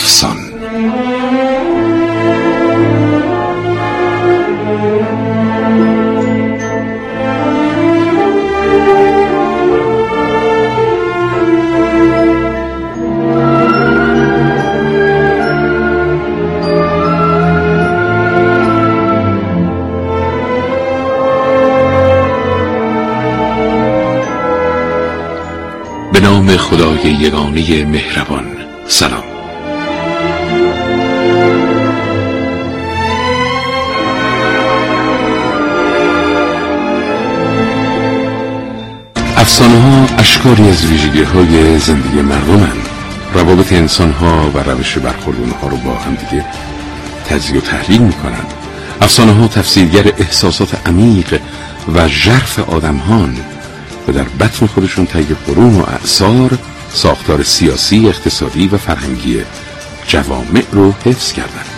افسان به نام خدای یگانه مهربان. سلام. افسانه ها اشکاری از ویژگی های زندگی مردمند. روابط انسان ها و روش برخورد اونها رو با هم دیگه تجزیه و تحلیل می‌کنن افسانه ها تفسیرگر احساسات عمیق و ژرف آدم و در بطن خودشون طی قرون و اعثار ساختار سیاسی، اقتصادی و فرهنگی جوامع رو حفظ کردن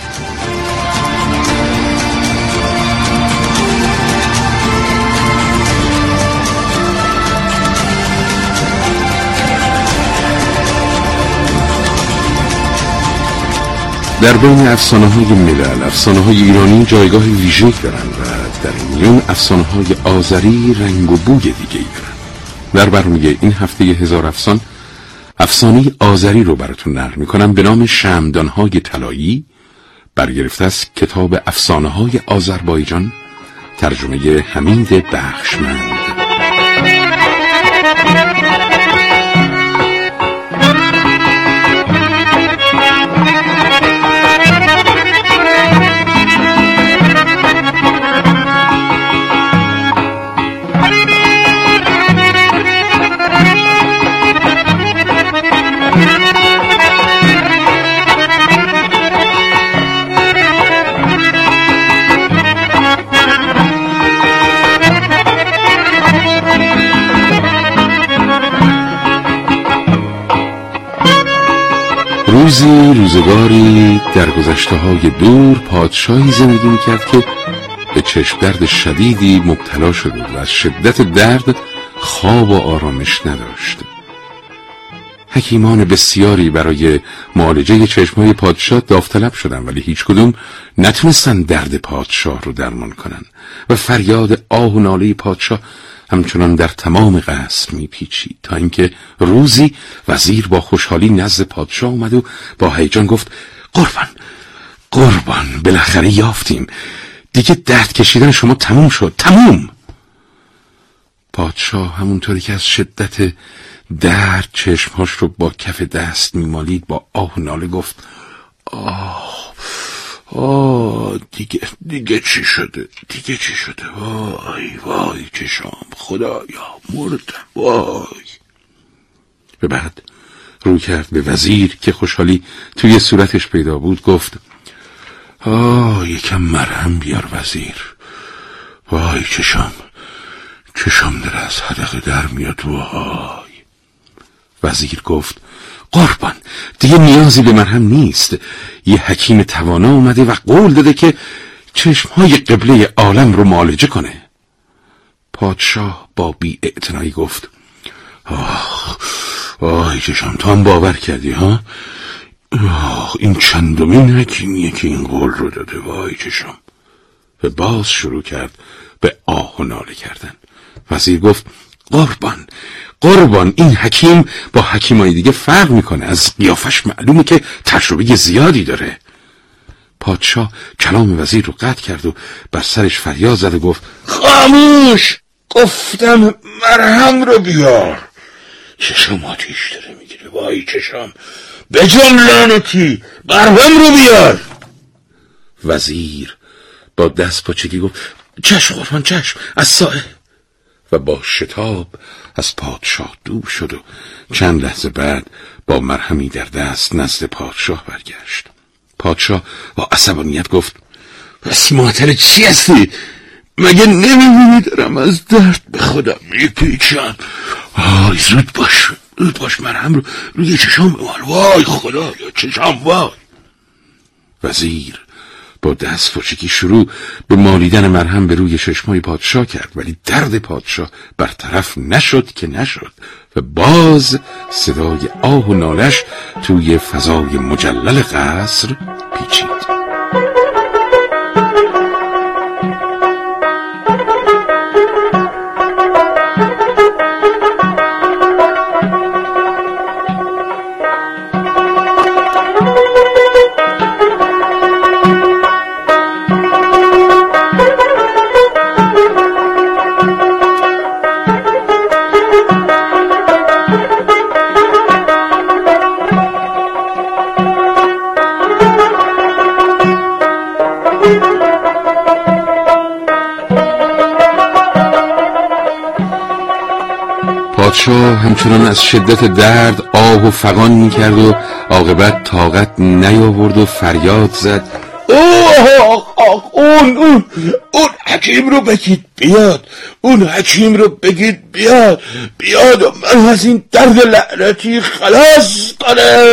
در بین افسانه های ملل افسانه های ایرانی جایگاه ویژه دارند و در میون افسانه های آذری رنگ و بوی دیگه دارند. در برنامه این هفته هزار افسان افسانه آذری رو براتون نقل می‌کنم به نام شمدانهای طلایی. برگرفته از کتاب افسانه های آذربایجان ترجمه حمید بخشمند. روزی روزگاری در گذشته های دور پادشاهی زندگی می‌کرد که به چشم درد شدیدی مبتلا شده و از شدت درد خواب و آرامش نداشت. حکیمان بسیاری برای معالجه چشمهای پادشاه داوطلب شدند ولی هیچ کدوم نتونستن درد پادشاه رو درمان کنن و فریاد آه و ناله پادشاه همچنان در تمام قصر میپیچید تا اینکه روزی وزیر با خوشحالی نزد پادشاه اومد و با هیجان گفت قربان قربان بالاخره یافتیم. دیگه درد کشیدن شما تموم شد تموم. پادشاه همونطوری که از شدت درد چشمهاش رو با کف دست میمالید با آه و ناله گفت آه آه دیگه دیگه چی شده؟ دیگه چی شده؟ وای وای چشام. خدایا مردم وای. به بعد رو کرد به وزیر که خوشحالی توی صورتش پیدا بود گفت آه یکم مرهم بیار وزیر. وای چشام. چشام در از حدقه در میاد وای. وزیر گفت قربان دیگه نیازی به مرهم نیست. یه حکیم توانا اومده و قول داده که چشمهای قبله عالم رو معالجه کنه. پادشاه با بی اعتنایی گفت آه آه چشم تو هم باور کردی ها؟ آه این چندمین حکیمیه که این قول رو داده وای چشم. و باز شروع کرد به آه و ناله کردن. وزیر گفت قربان. قربان. این حکیم با حکیمای دیگه فرق می‌کنه. از قیافش معلومه که تجربه زیادی داره. پادشاه کلام وزیر رو قطع کرد و بر سرش فریاد زد و گفت خاموش! گفتم مرهم رو بیار. چشم آتیش داره می‌گیره. وای چشم! به لعنتی! مرهم رو بیار! وزیر با دست پاچگی گفت چشم قربان چشم! از سایه و با شتاب از پادشاه دور شد و چند لحظه بعد با مرهمی در دست نزد پادشاه برگشت. پادشاه با عصبانیت گفت پس ماتر چی هستی؟ مگه نمی‌بینی دارم از درد به خودم میپیچم؟ آی زود باش زود باش مرهم رو روی چشم بمال وای خدا چشم وای. وزیر با دست فچکی شروع به مالیدن مرهم به روی چشمای پادشاه کرد ولی درد پادشاه برطرف نشد که نشد و باز صدای آه و نالش توی فضای مجلل قصر پیچید. پادشاه همچنان از شدت درد آه و فقان می‌کرد و عاقبت طاقت نیاورد و فریاد زد. اوه آخ اون اون اون حکیم رو بگید بیاد. اون حکیم رو بگید بیاد. بیاد و من از این درد لعنتی خلاص کنه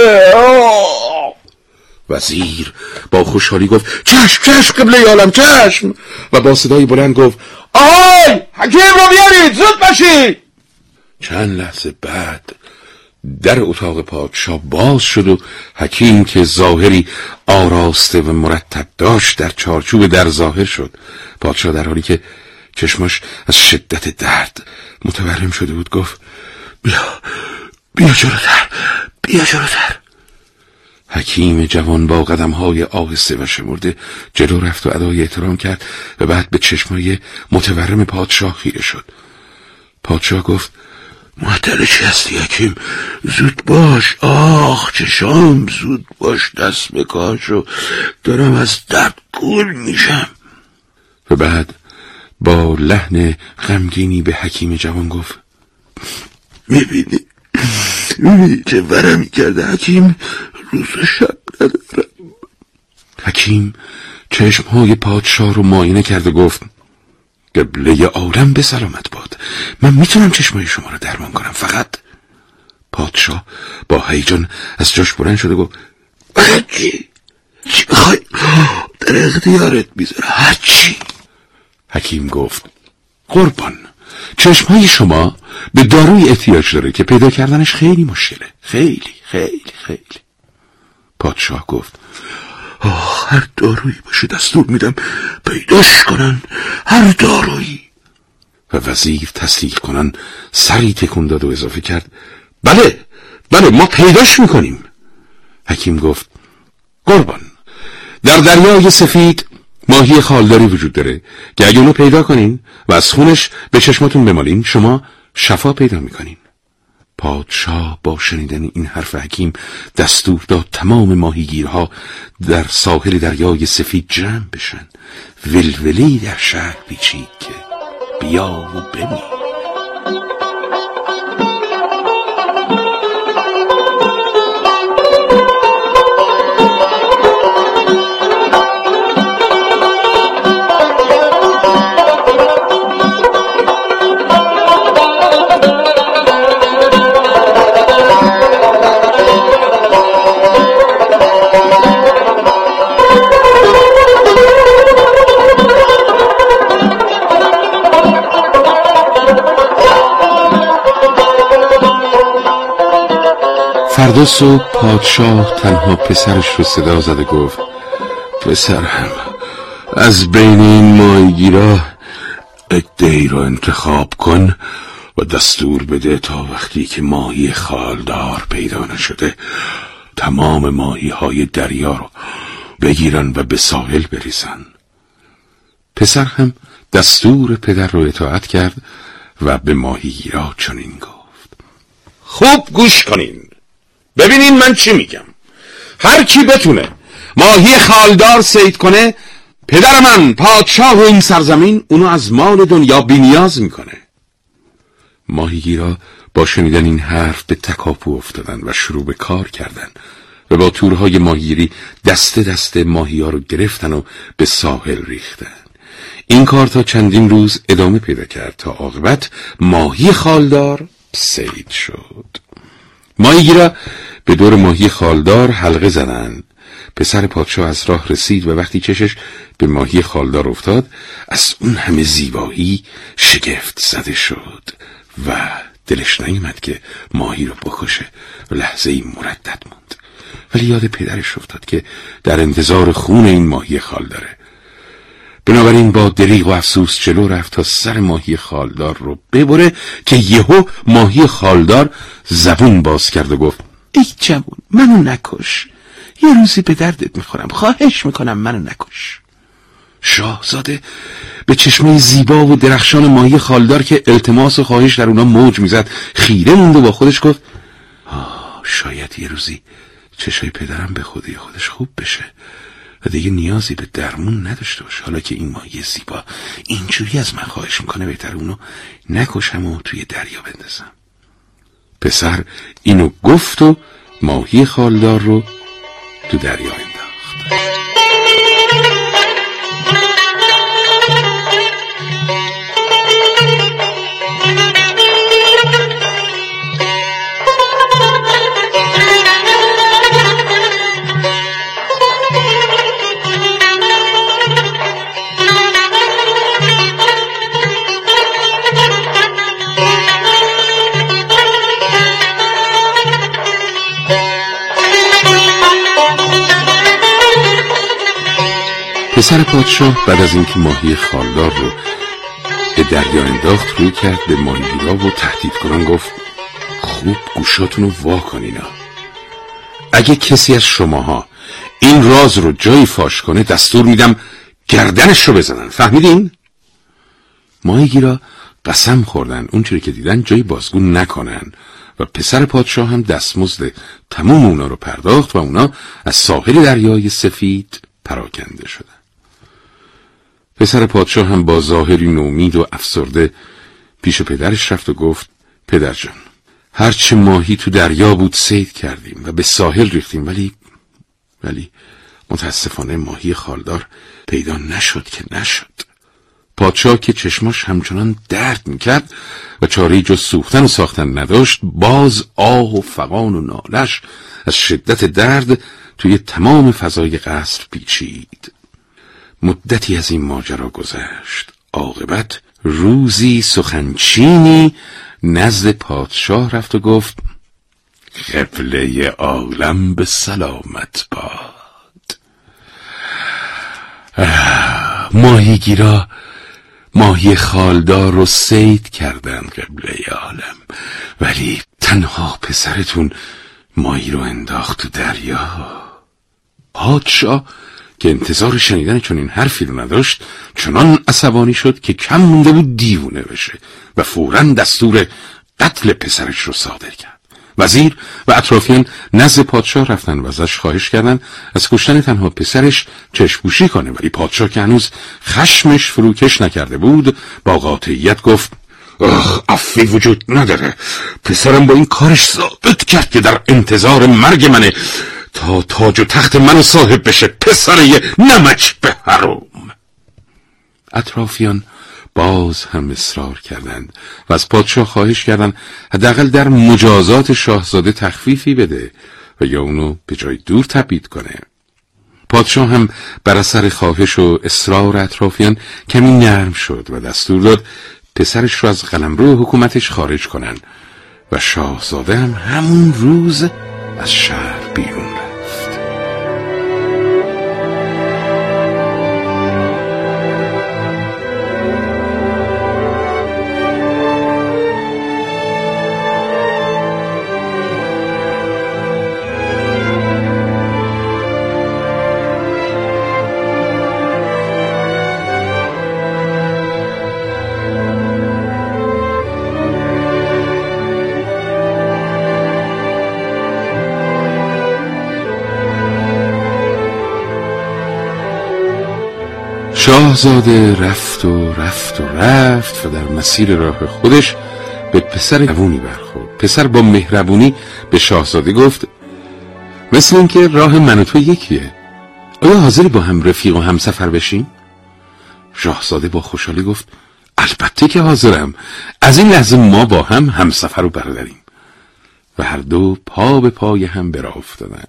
وزیر با خوشحالی گفت چشم چشم قبله عالم چشم. و با صدای بلند گفت آی حکیم رو بیارید زود باشید. چند لحظه بعد در اتاق پادشاه باز شد و حکیم که ظاهری آراسته و مرتب داشت در چارچوب در ظاهر شد. پادشاه در حالی که چشماش از شدت درد متورم شده بود گفت بیا بیا جلوتر بیا جلوتر. حکیم جوان با قدم های آهسته و شمرده جلو رفت و ادای احترام کرد و بعد به چشمای متورم پادشاه خیره شد. پادشاه گفت معطل چی هستی حکیم زود باش آخ چشام زود باش دست و دارم از درد گول میشم. و بعد با لحن غمگینی به حکیم جوان گفت می‌بینی؟ می‌بینی چه ورمی کرده حکیم؟ روز شب ندارم. حکیم چشمهای پادشاه رو معاینه کرد و گفت قبله عالم به سلامت باد. من می‌تونم چشمای شما رو درمان کنم. فقط پادشاه با هیجان از جاش بلند شده گفت هرچی چی بخوای در اختیارت می‌ذاره. هرچی. حکیم گفت قربان چشمهای شما به داروی احتیاج داره که پیدا کردنش خیلی مشکله. خیلی خیلی خیلی. پادشاه گفت هر دارویی باشه دستور میدم پیداش کنن. هر دارویی. و وزیر تصدیق کنن سری تکون داد و اضافه کرد بله بله ما پیداش می‌کنیم. حکیم گفت قربان در دریای سفید ماهی خالداری وجود داره که اگه اونو پیدا کنین و از خونش به چشماتون بمالین شما شفا پیدا می‌کنین. پادشاه با شنیدن این حرف حکیم دستور داد تمام ماهیگیرها در ساحل دریای سفید جمع بشن. ولولی در شهر پیچید که بیا و ببین. فردا صبح پادشاه تنها پسرش رو صدا زده گفت پسرم از بین این ماهیگیرا ادهی رو انتخاب کن و دستور بده تا وقتی که ماهی خالدار پیدا نشده تمام ماهی های دریا رو بگیرن و به ساحل بریزن. پسر هم دستور پدر رو اطاعت کرد و به ماهیگیرا چنین گفت. خوب گوش کنین. ببینین من چی میگم. هر کی بتونه ماهی خالدار سید کنه پدر من پادشاه و این سرزمین اونو از مال دنیا بینیاز می‌کنه. ماهیگیرا با شنیدن این حرف به تکاپو افتادن و شروع به کار کردن و با تورهای ماهیگیری دسته دسته ماهی ها رو گرفتن و به ساحل ریختن. این کار تا چندین روز ادامه پیدا کرد تا عاقبت ماهی خالدار سید شد. ماهیگیرا به دور ماهی خالدار حلقه زدن پسر پادشاه از راه رسید و وقتی چشش به ماهی خالدار افتاد از اون همه زیبایی شگفت زده شد و دلش نیومد که ماهی رو بکشه. و لحظه ای مردد موند. ولی یاد پدرش افتاد که در انتظار خون این ماهی خال داره بنابراین با دریغ و افسوس جلو رفت تا سر ماهی خالدار رو ببره که یهو ماهی خالدار زبون باز کرد و گفت ای جوون منو نکش. یه روزی به دردت می‌خورم. خواهش می‌کنم منو نکش. شاهزاده به چشمه زیبا و درخشان ماهی خالدار که التماس و خواهش در اونا موج می‌زد خیره موند و با خودش گفت آه شاید یه روزی چشای پدرم به خودی خودش خوب بشه. و دیگه نیازی به درمون نداشته باشه. حالا که این ماهی زیبا اینجوری از من خواهش می‌کنه بهتر اونو نکشم و توی دریا بندازم. پسر اینو گفت و ماهی خالدار رو تو دریا پسر پادشاه بعد از اینکه ماهی خالدار رو به دریا انداخت روی کرد به ماهیگیرا و تهدید کنان گفت خوب گوشاتون رو وا کنینا اگه کسی از شماها این راز رو جایی فاش کنه دستور میدم گردنش رو بزنن. فهمیدین؟ ماهیگیرا قسم خوردن. اونچوری که دیدن جایی بازگو نکنن. و پسر پادشاه هم دستمزد تموم اونا رو پرداخت و اونا از ساحل دریای سفید پراکنده شدن. پسر پادشاه هم با ظاهری نومید و افسرده پیش پدرش رفت و گفت پدر جان هرچه ماهی تو دریا بود سید کردیم و به ساحل ریختیم ولی ولی متاسفانه ماهی خالدار پیدا نشد که نشد. پادشاه که چشماش همچنان درد می‌کرد و چاره جز سوختن و ساختن نداشت باز آه و فقان و نالش از شدت درد توی تمام فضای قصر پیچید. مدتی از این ماجرا گذشت. عاقبت روزی سخنچینی نزد پادشاه رفت و گفت قبله عالم به سلامت باد. ماهیگیرا ماهی خالدار رو سید کردن قبله عالم ولی تنها پسرتون ماهی رو انداخت دریا. پادشاه که انتظار شنیدن چون این حرفی رو نداشت چنان عصبانی شد که کم مونده بود دیوونه بشه و فورا دستور قتل پسرش رو صادر کرد. وزیر و اطرافیان نزد پادشاه رفتن و ازش خواهش کردن از کشتن تنها پسرش چشپوشی کنه ولی پادشاه که هنوز خشمش فروکش نکرده بود با قاطعیت گفت آخ افی وجود نداره. پسرم با این کارش ثابت کرد که در انتظار مرگ منه. تا تاج و تخت منو صاحب بشه پسر یه نمک به حروم. اطرافیان باز هم اصرار کردند و از پادشاه خواهش کردند حداقل در مجازات شاهزاده تخفیفی بده و یا اونو به جای دور تبید کنه. پادشاه هم بر اثر خواهش و اصرار اطرافیان کمی نرم شد و دستور داد پسرش رو از قلمرو حکومتش خارج کنن و شاهزاده هم همون روز از شهر بیرون شاهزاده رفت و رفت و رفت و در مسیر راه خودش به پسر جوونی برخورد. پسر با مهربونی به شاهزاده گفت مثل اینکه راه من و تو یکیه. آیا حاضری با هم رفیق و همسفر بشیم؟ شاهزاده با خوشحالی گفت البته که حاضرم. از این لحظه ما با هم همسفر رو برداریم و هر دو پا به پای هم براه افتادن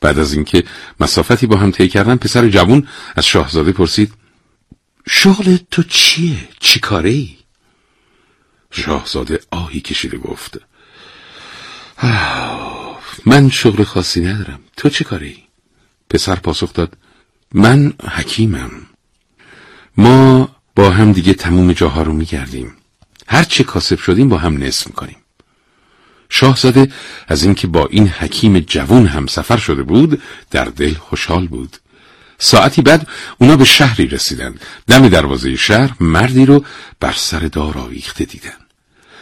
بعد از اینکه مسافتی با هم طی کردن پسر جوون از شاهزاده پرسید شغل تو چیه؟ چی کاره ای؟ شاهزاده آهی کشیده گفت من شغل خاصی ندارم تو چه کاری؟ پسر پاسخ داد من حکیمم ما با هم دیگه تموم جاها رو میگردیم هر چه کاسب شدیم با هم نصف می‌کنیم شاهزاده از اینکه با این حکیم جوون هم سفر شده بود در دل خوشحال بود. ساعتی بعد اونا به شهری رسیدن دم دروازه شهر مردی رو بر سر دار آویخته دیدن.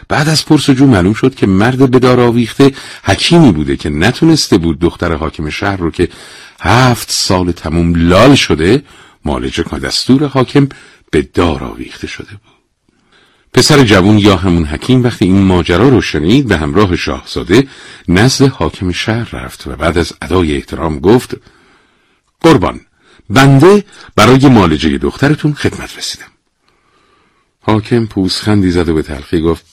بعد از پرسجو معلوم شد که مرد به دار آویخته حکیمی بوده که نتونسته بود دختر حاکم شهر رو که هفت سال تموم لال شده مالجه که دستور حاکم به دار آویخته شده بود. پسر جوون یا همون حکیم وقتی این ماجرا رو شنید به همراه شاهزاده نزد حاکم شهر رفت و بعد از ادای احترام گفت قربان بنده برای مالجه دخترتون خدمت رسیدم. حاکم پوسخندی زد و به تلخی گفت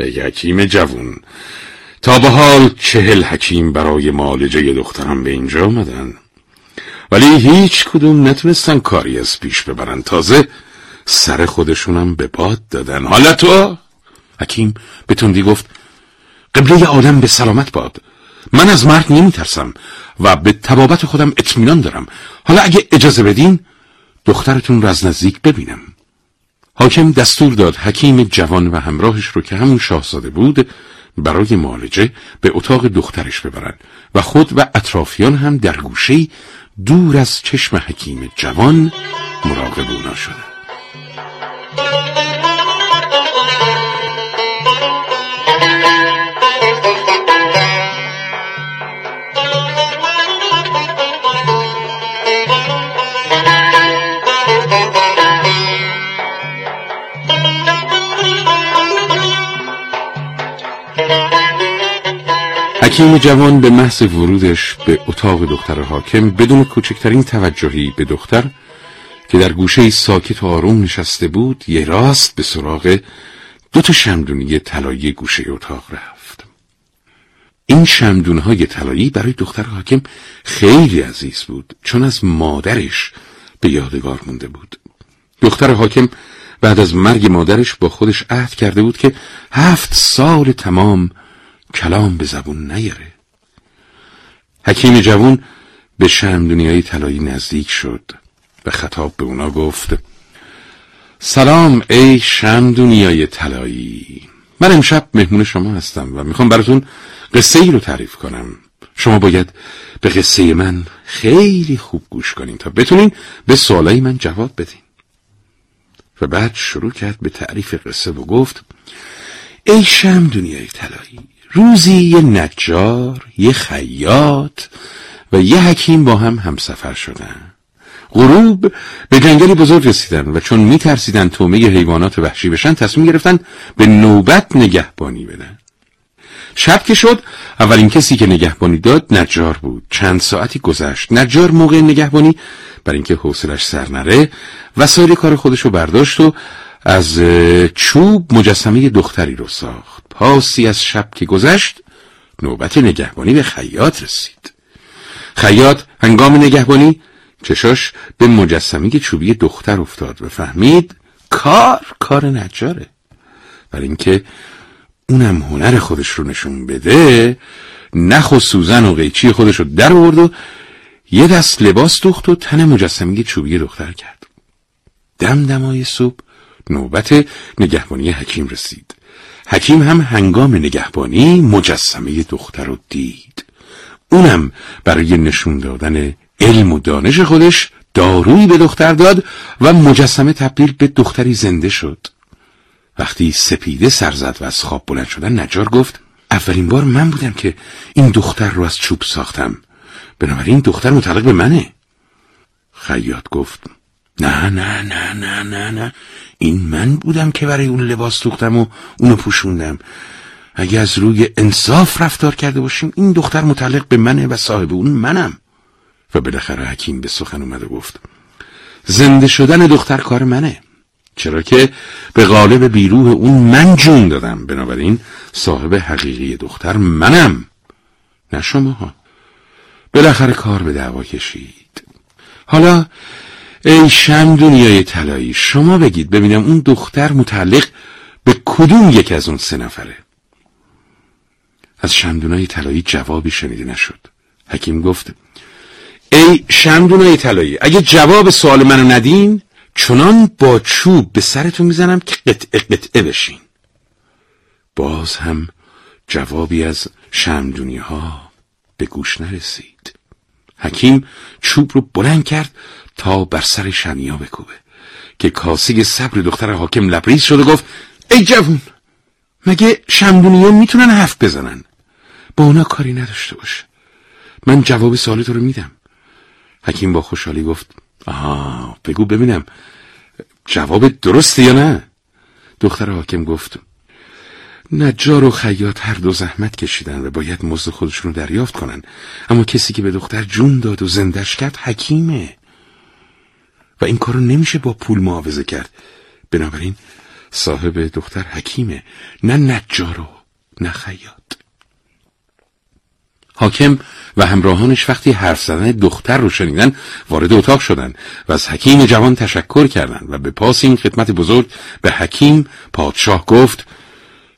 ای حکیم جوون تا به حال چهل حکیم برای مالجه دخترم به اینجا آمدن. ولی هیچ کدوم نتونستن کاری از پیش ببرن. تازه سر خودشونم به باد دادن. حالا تو؟ حکیم به تندی گفت قبله آدم به سلامت باد. من از مرگ نمی ترسم و به تبابت خودم اطمینان دارم. حالا اگه اجازه بدین دخترتون رو از نزدیک ببینم. حاکم دستور داد حکیم جوان و همراهش رو که همون شاهزاده بود برای معالجه به اتاق دخترش ببرند و خود و اطرافیان هم در گوشه دور از چشم حکیم جوان مراقب اونا شدند حکیم جوان به محض ورودش به اتاق دختر حاکم بدون کوچکترین توجهی به دختر که در گوشه ساکت و آروم نشسته بود یه راست به سراغ دو تا شمدونی طلایی گوشه اتاق رفت. این شمدونهای طلایی برای دختر حاکم خیلی عزیز بود چون از مادرش به یادگار مونده بود. دختر حاکم بعد از مرگ مادرش با خودش عهد کرده بود که هفت سال تمام کلام به زبون نیاره. حکیم جوون به شمدونیای طلایی نزدیک شد. به خطاب به اونا گفت سلام ای شمدونیای طلایی. من امشب مهمون شما هستم و می‌خوام براتون قصه ای رو تعریف کنم. شما باید به قصه من خیلی خوب گوش کنین تا بتونین به سوالای من جواب بدین. و بعد شروع کرد به تعریف قصه و گفت ای شم دنیای طلایی روزی یه نجار یه خیاط و یه حکیم با هم همسفر شدن. غروب به جنگلی بزرگ رسیدن و چون میترسیدن تومه حیوانات وحشی بشن تصمیم گرفتن به نوبت نگهبانی بدن. شب که شد اولین کسی که نگهبانی داد نجار بود. چند ساعتی گذشت. نجار موقع نگهبانی برای اینکه حوصلش سر نره وسایل کار خودش رو برداشت و از چوب مجسمه دختری رو ساخت. پاسی از شب که گذشت نوبت نگهبانی به خیاط رسید. خیاط هنگام نگهبانی چشاش به مجسمه چوبی دختر افتاد و فهمید کار کار نجاره. برای اینکه اونم هنر خودش رو نشون بده نخ و سوزن و قیچی خودش رو در آورد و یه دست لباس دوخت و تن مجسمه چوبی دختر کرد. دم دمای صبح نوبت نگهبانی حکیم رسید. حکیم هم هنگام نگهبانی مجسمه دختر رو دید. اونم برای نشون دادن علم و دانش خودش دارویی به دختر داد و مجسمه تبدیل به دختری زنده شد. وقتی سپیده سر زد و از خواب بلند شدن نجار گفت اولین بار من بودم که این دختر رو از چوب ساختم. بنابراین دختر متعلق به منه. خیاط گفت نه نه نه نه نه نه. این من بودم که برای اون لباس دوختم و اونو پوشوندم. اگه از روی انصاف رفتار کرده باشیم این دختر متعلق به منه و صاحب اون منم. و بالاخره حکیم به سخن اومد و گفت زنده شدن دختر کار منه. چرا که به غالب بیروه اون من جون دادم. بنابراین صاحب حقیقی دختر منم نه شما ها بالاخره کار به دعوا کشید. حالا ای شم دنیای طلایی شما بگید ببینم اون دختر متعلق به کدوم یک از اون سه نفره؟ از شمدونای طلایی جوابی شنیده نشد. حکیم گفت ای شمدونای طلایی اگه جواب سوال منو ندین چنان با چوب به سرتون می‌زنم که قطعه قطعه بشین. باز هم جوابی از شمدونی ها به گوش نرسید. حکیم چوب رو بلند کرد تا بر سر شمیا بکوبه که کاسه صبر دختر حاکم لبریز شد و گفت ای جوون مگه شمدونی ها می‌تونن حرف بزنن؟ با اونا کاری نداشته باشه من جواب سوال تو رو میدم. حکیم با خوشحالی گفت آها بگو ببینم جواب درسته یا نه؟ دختر حاکم گفت نجار و خیاط هر دو زحمت کشیدن و باید مزد خودشون رو دریافت کنن. اما کسی که به دختر جون داد و زندش کرد حکیمه. و این کارو نمیشه با پول معاوضه کرد. بنابراین صاحب دختر حکیمه نه نجار و نه خیاط. حاکم و همراهانش وقتی حرف زدن دختر رو شنیدن وارد اتاق شدند و از حکیم جوان تشکر کردند و به پاس این خدمت بزرگ به حکیم پادشاه گفت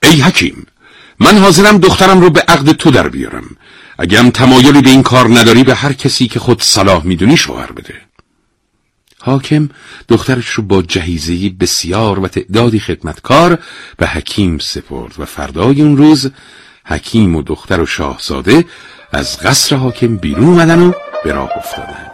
ای حکیم من حاضرم دخترم رو به عقد تو در بیارم. اگرم تمایلی به این کار نداری به هر کسی که خود صلاح می‌دونی شوهر بده. حاکم دخترش رو با جهیزهی بسیار و تعدادی خدمتکار به حکیم سپرد و فردای اون روز حکیم و دختر و شاهزاده از قصر حاکم بیرون اومدن و به راه افتادن.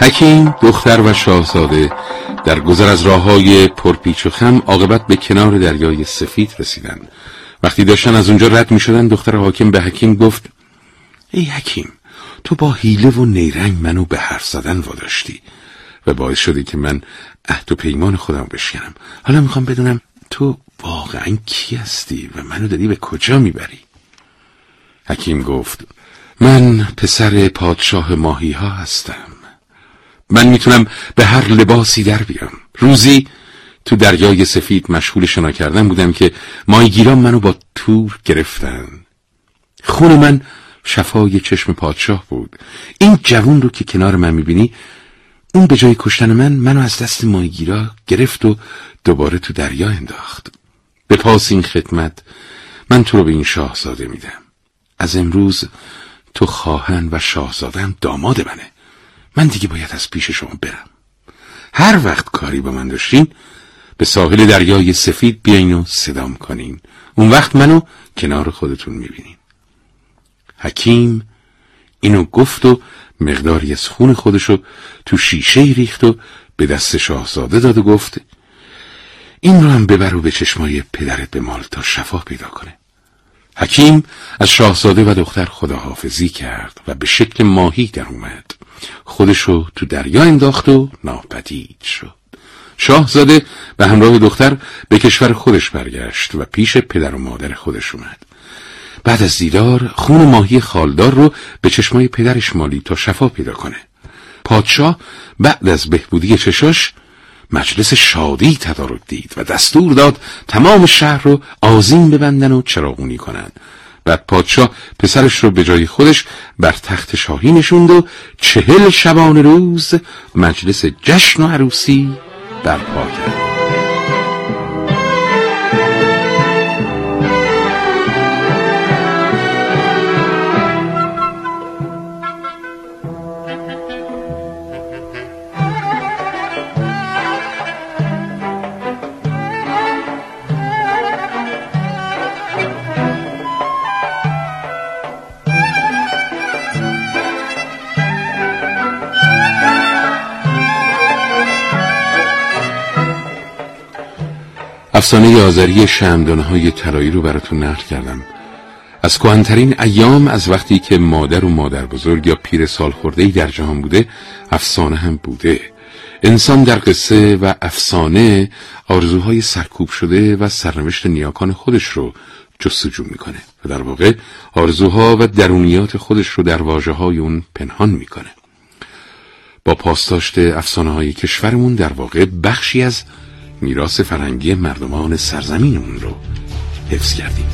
حکیم دختر و شاهزاده در گذر از راه های پرپیچ و خم عاقبت به کنار دریای سفید رسیدن وقتی داشتن از اونجا رد می شدن دختر حاکم به حکیم گفت ای حکیم تو با حیله و نیرنگ منو به حرف زدن واداشتی. و باعث شدی که من عهد و پیمان خودم بشکنم. حالا می‌خوام بدونم تو واقعا کی هستی و منو داری به کجا می‌بری؟ حکیم گفت من پسر پادشاه ماهی ها هستم. من می‌تونم به هر لباسی در بیام. روزی تو دریای سفید مشغول شنا کردن بودم که مایگیران منو با تور گرفتن. خون من شفای چشم پادشاه بود. این جوون رو که کنار من می‌بینی اون به جای کشتن من منو از دست مایگیرا گرفت و دوباره تو دریا انداخت. به پاس این خدمت من تو رو به این شاهزاده میدم. از امروز تو خواهن و شاهزادم داماد منه. من دیگه باید از پیش شما برم. هر وقت کاری با من داشتین به ساحل دریای سفید بیاین و صدام کنین. اون وقت منو کنار خودتون می‌بینین. حکیم اینو گفت و مقداری از خون خودشو تو شیشه ریخت و به دست شاهزاده داد و گفت این رو هم ببر و به چشمای پدرت به مال تا شفا پیدا کنه. حکیم از شاهزاده و دختر خداحافظی کرد و به شکل ماهی در اومد. خودشو تو دریا انداخت و ناپدید شد. شاهزاده به همراه دختر به کشور خودش برگشت و پیش پدر و مادر خودش اومد. بعد از دیدار خون ماهی خالدار رو به چشمای پدرش مالی تا شفا پیدا کنه. پادشاه بعد از بهبودی چشاش مجلس شادی تدارک دید و دستور داد تمام شهر رو آزین ببندن و چراغونی کنند. بعد پادشاه پسرش رو به جای خودش بر تخت شاهی نشوند و چهل شبان روز مجلس جشن و عروسی برپا کرد. افسانه آذری شمدانه های ترایی رو براتون نقل کردم. از کهنترین ایام از وقتی که مادر و مادر بزرگ یا پیر سال خورده در جهان بوده افسانه هم بوده. انسان در قصه و افسانه آرزوهای سرکوب شده و سرنوشت نیاکان خودش رو جستجو می‌کنه و در واقع آرزوها و درونیات خودش رو در واجه های اون پنهان می‌کنه. با پاسداشت افسانه های کشورمون در واقع بخشی از میراث فرنگی مردمان سرزمینمون رو حفظ کردیم.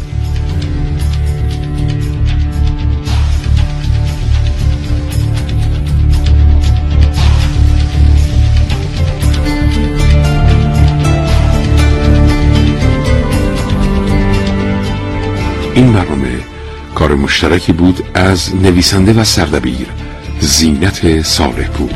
این برنامه کار مشترکی بود از نویسنده و سردبیر زینت صالح پور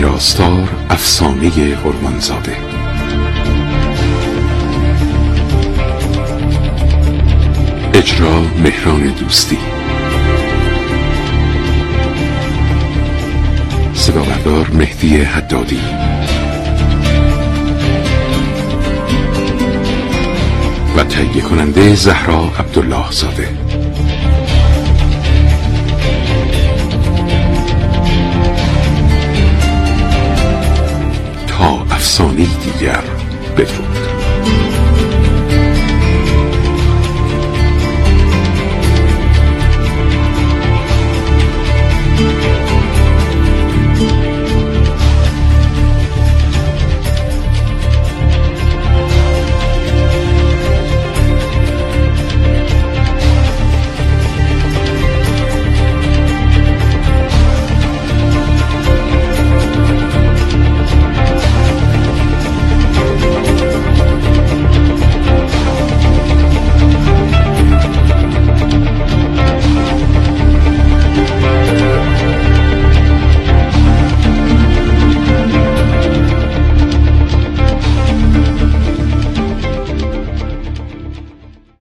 ویراستار افسانه قربانزاده. اجرا مهران دوستی. صدا بردار مهدی حدادی. و تهیه کننده زهرا عبدالله زاده افسانه دیگر بدرود.